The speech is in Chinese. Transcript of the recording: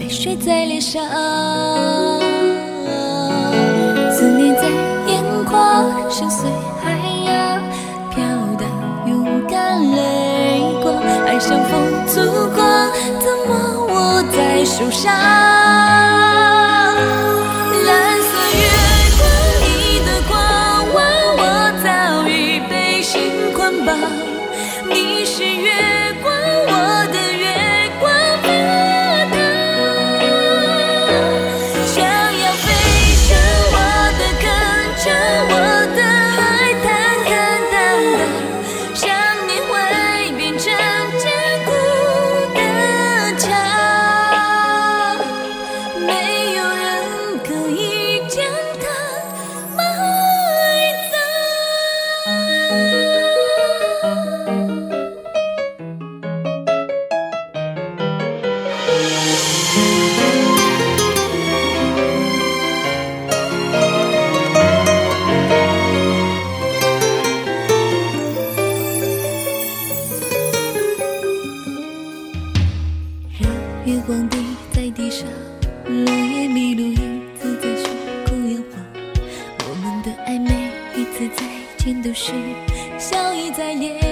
泪水在脸上，思念在眼眶，深邃海洋，飘荡勇敢泪光，爱像风烛光，怎么握在手上？让月光滴在地上，落叶迷路，影子在虚空摇晃。我们的爱每一次再见都是笑意在脸